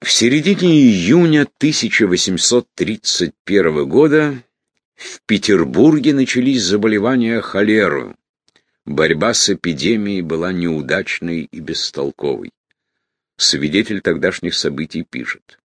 В середине июня 1831 года в Петербурге начались заболевания холерою. Борьба с эпидемией была неудачной и бестолковой. Свидетель тогдашних событий пишет.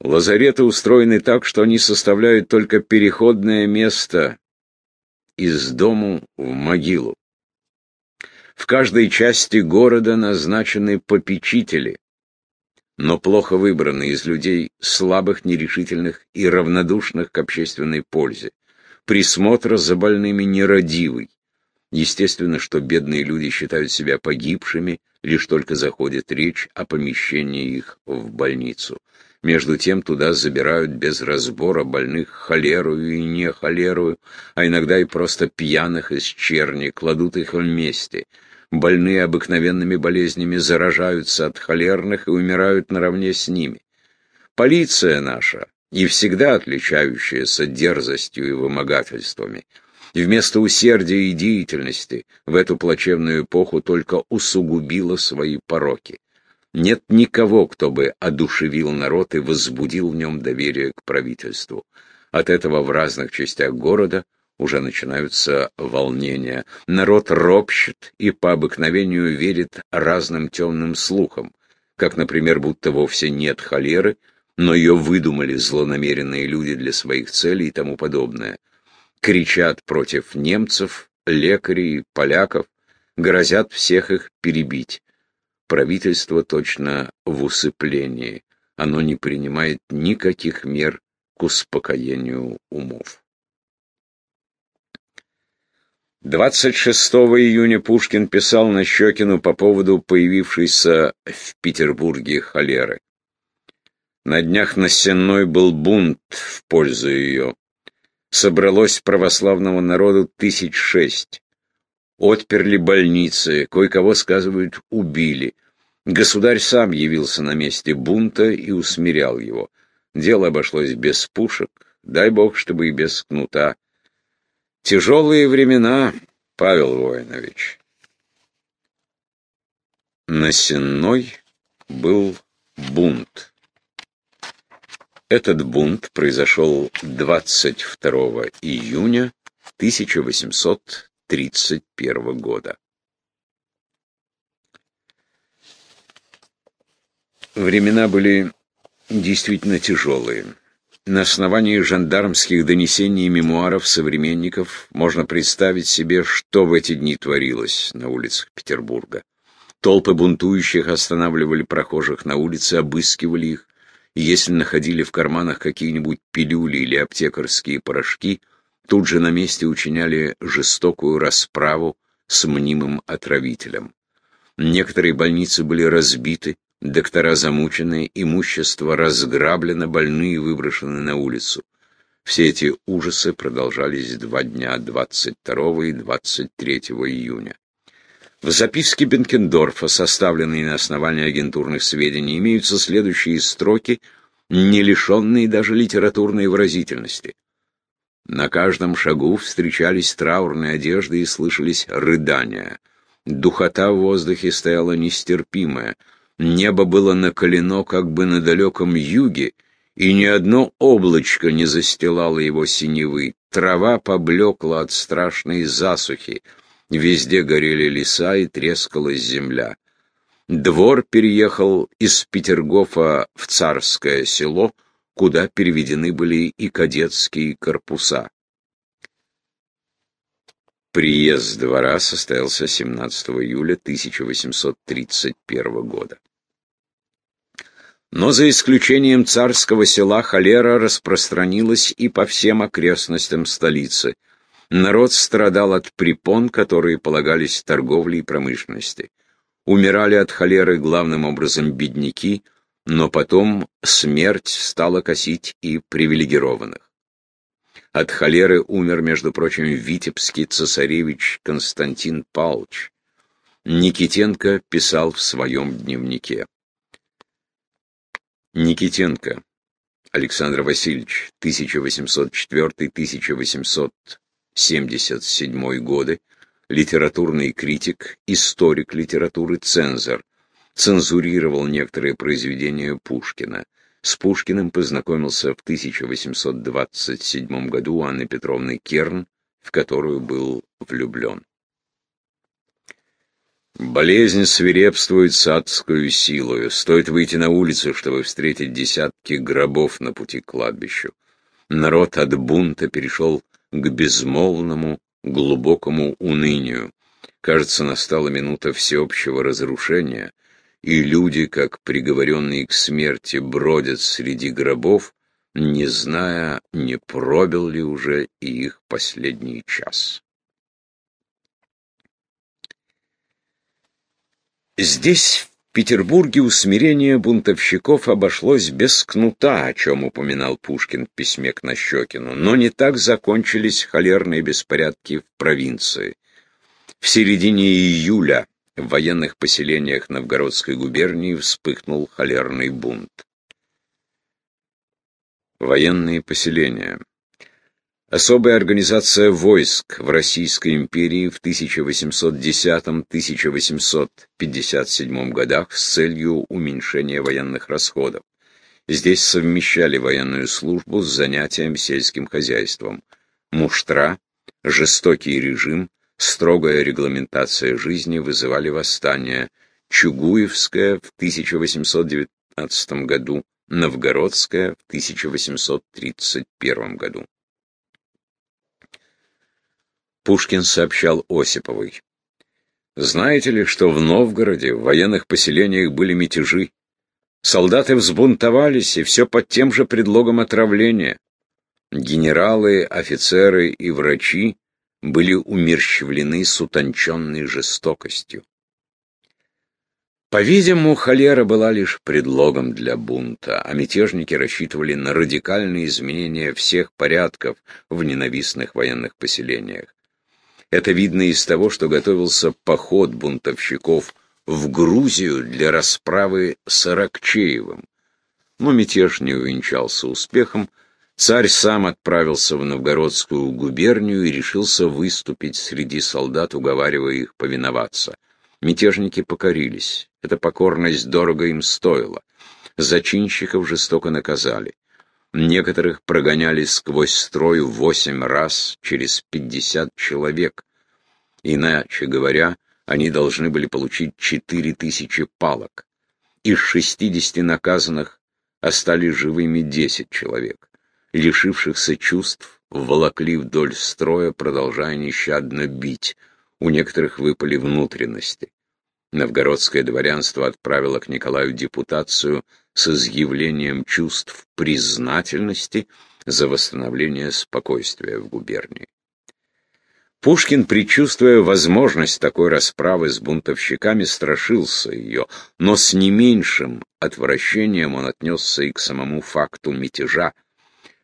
Лазареты устроены так, что они составляют только переходное место из дому в могилу. В каждой части города назначены попечители, но плохо выбраны из людей слабых, нерешительных и равнодушных к общественной пользе. Присмотр за больными нерадивый. Естественно, что бедные люди считают себя погибшими, лишь только заходит речь о помещении их в больницу. Между тем туда забирают без разбора больных холерую и не холерую, а иногда и просто пьяных из черни, кладут их вместе. Больные обыкновенными болезнями заражаются от холерных и умирают наравне с ними. Полиция наша, и всегда отличающаяся дерзостью и вымогательствами, вместо усердия и деятельности в эту плачевную эпоху только усугубила свои пороки. Нет никого, кто бы одушевил народ и возбудил в нем доверие к правительству. От этого в разных частях города уже начинаются волнения. Народ ропщет и по обыкновению верит разным темным слухам, как, например, будто вовсе нет холеры, но ее выдумали злонамеренные люди для своих целей и тому подобное. Кричат против немцев, лекарей, поляков, грозят всех их перебить. Правительство точно в усыплении. Оно не принимает никаких мер к успокоению умов. 26 июня Пушкин писал на Щекину по поводу появившейся в Петербурге холеры. На днях на Сенной был бунт в пользу ее. Собралось православного народу тысяч шесть. Отперли больницы, кое-кого, сказывают, убили. Государь сам явился на месте бунта и усмирял его. Дело обошлось без пушек, дай бог, чтобы и без кнута. Тяжелые времена, Павел Воинович. На Сенной был бунт. Этот бунт произошел 22 июня 1831 года. Времена были действительно тяжелые. На основании жандармских донесений и мемуаров современников можно представить себе, что в эти дни творилось на улицах Петербурга. Толпы бунтующих останавливали прохожих на улице, обыскивали их, и если находили в карманах какие-нибудь пилюли или аптекарские порошки, тут же на месте учиняли жестокую расправу с мнимым отравителем. Некоторые больницы были разбиты, Доктора замучены, имущество разграблено, больные выброшены на улицу. Все эти ужасы продолжались два дня, 22 и 23 июня. В записке Бенкендорфа, составленной на основании агентурных сведений, имеются следующие строки, не лишенные даже литературной выразительности. На каждом шагу встречались траурные одежды и слышались рыдания. Духота в воздухе стояла нестерпимая — Небо было накалено как бы на далеком юге, и ни одно облачко не застилало его синевы. Трава поблекла от страшной засухи. Везде горели леса и трескалась земля. Двор переехал из Петергофа в Царское село, куда переведены были и кадетские корпуса. Приезд двора состоялся 17 июля 1831 года. Но за исключением царского села холера распространилась и по всем окрестностям столицы. Народ страдал от препон, которые полагались торговле и промышленности. Умирали от холеры главным образом бедняки, но потом смерть стала косить и привилегированных. От холеры умер, между прочим, витебский цесаревич Константин Павлович. Никитенко писал в своем дневнике. Никитенко Александр Васильевич, 1804-1877 годы, литературный критик, историк литературы, цензор. цензурировал некоторые произведения Пушкина. С Пушкиным познакомился в 1827 году Анны Петровны Керн, в которую был влюблен. Болезнь свирепствует с адскую силою. Стоит выйти на улицу, чтобы встретить десятки гробов на пути к кладбищу. Народ от бунта перешел к безмолвному, глубокому унынию. Кажется, настала минута всеобщего разрушения — и люди, как приговоренные к смерти, бродят среди гробов, не зная, не пробил ли уже и их последний час. Здесь, в Петербурге, усмирение бунтовщиков обошлось без кнута, о чем упоминал Пушкин в письме к Нащекину, но не так закончились холерные беспорядки в провинции. В середине июля в военных поселениях Новгородской губернии вспыхнул холерный бунт. Военные поселения. Особая организация войск в Российской империи в 1810-1857 годах с целью уменьшения военных расходов. Здесь совмещали военную службу с занятием сельским хозяйством. Муштра, жестокий режим, строгая регламентация жизни вызывали восстания. Чугуевская в 1819 году, Новгородская в 1831 году. Пушкин сообщал Осиповой. «Знаете ли, что в Новгороде в военных поселениях были мятежи? Солдаты взбунтовались, и все под тем же предлогом отравления. Генералы, офицеры и врачи были умерщвлены с утонченной жестокостью. По-видимому, холера была лишь предлогом для бунта, а мятежники рассчитывали на радикальные изменения всех порядков в ненавистных военных поселениях. Это видно из того, что готовился поход бунтовщиков в Грузию для расправы с Аракчеевым. Но мятеж не увенчался успехом, Царь сам отправился в Новгородскую губернию и решился выступить среди солдат, уговаривая их повиноваться. Мятежники покорились. Эта покорность дорого им стоила. Зачинщиков жестоко наказали. Некоторых прогоняли сквозь строй восемь раз через пятьдесят человек. Иначе говоря, они должны были получить четыре тысячи палок. Из шестидесяти наказанных остались живыми десять человек лишившихся чувств, волокли вдоль строя, продолжая нещадно бить. У некоторых выпали внутренности. Новгородское дворянство отправило к Николаю депутацию с изъявлением чувств признательности за восстановление спокойствия в губернии. Пушкин, предчувствуя возможность такой расправы с бунтовщиками, страшился ее, но с не меньшим отвращением он отнесся и к самому факту мятежа,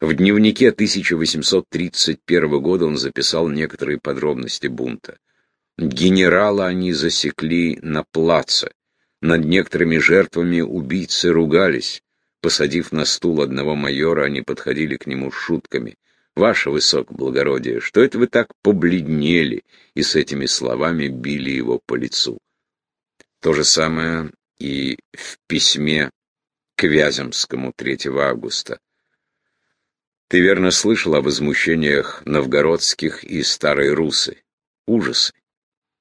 в дневнике 1831 года он записал некоторые подробности бунта. Генерала они засекли на плаце. Над некоторыми жертвами убийцы ругались. Посадив на стул одного майора, они подходили к нему с шутками. «Ваше высокоблагородие, что это вы так побледнели?» И с этими словами били его по лицу. То же самое и в письме к Вяземскому 3 августа. Ты верно слышал о возмущениях новгородских и старой русы. Ужасы.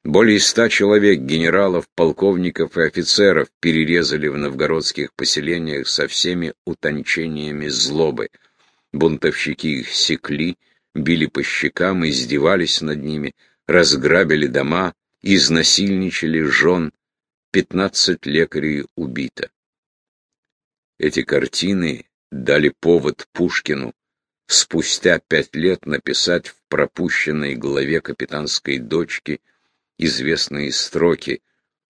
Более ста человек, генералов, полковников и офицеров перерезали в новгородских поселениях со всеми утончениями злобы. Бунтовщики их секли, били по щекам, издевались над ними, разграбили дома, изнасильничали жен. Пятнадцать лекарей убито. Эти картины дали повод Пушкину спустя пять лет написать в пропущенной главе капитанской дочки известные строки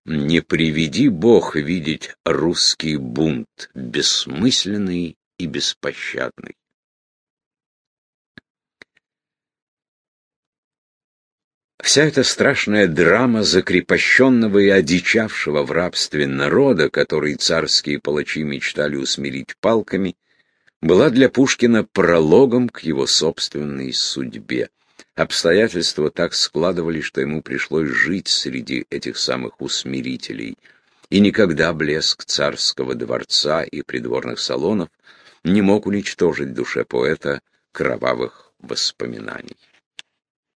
«Не приведи Бог видеть русский бунт, бессмысленный и беспощадный». Вся эта страшная драма закрепощенного и одичавшего в рабстве народа, который царские палачи мечтали усмирить палками – была для Пушкина прологом к его собственной судьбе. Обстоятельства так складывались, что ему пришлось жить среди этих самых усмирителей. и никогда блеск царского дворца и придворных салонов не мог уничтожить душе поэта кровавых воспоминаний.